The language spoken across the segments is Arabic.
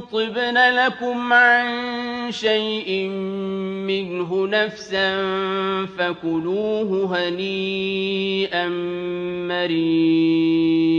طبن لكم عن شيء منه نفسا فكلوه هنيئا مريئا.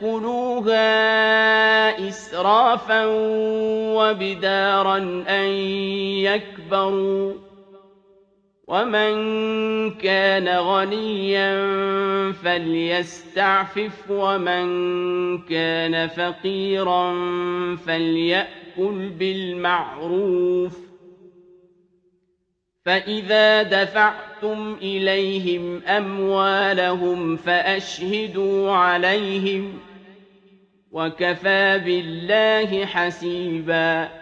تأكلوها إسرافا وبدارا أن يكبروا ومن كان غنيا فليستعفف ومن كان فقيرا فليأكل بالمعروف فإذا دفعتم إليهم أموالهم فأشهدوا عليهم وكفى بالله حسيباً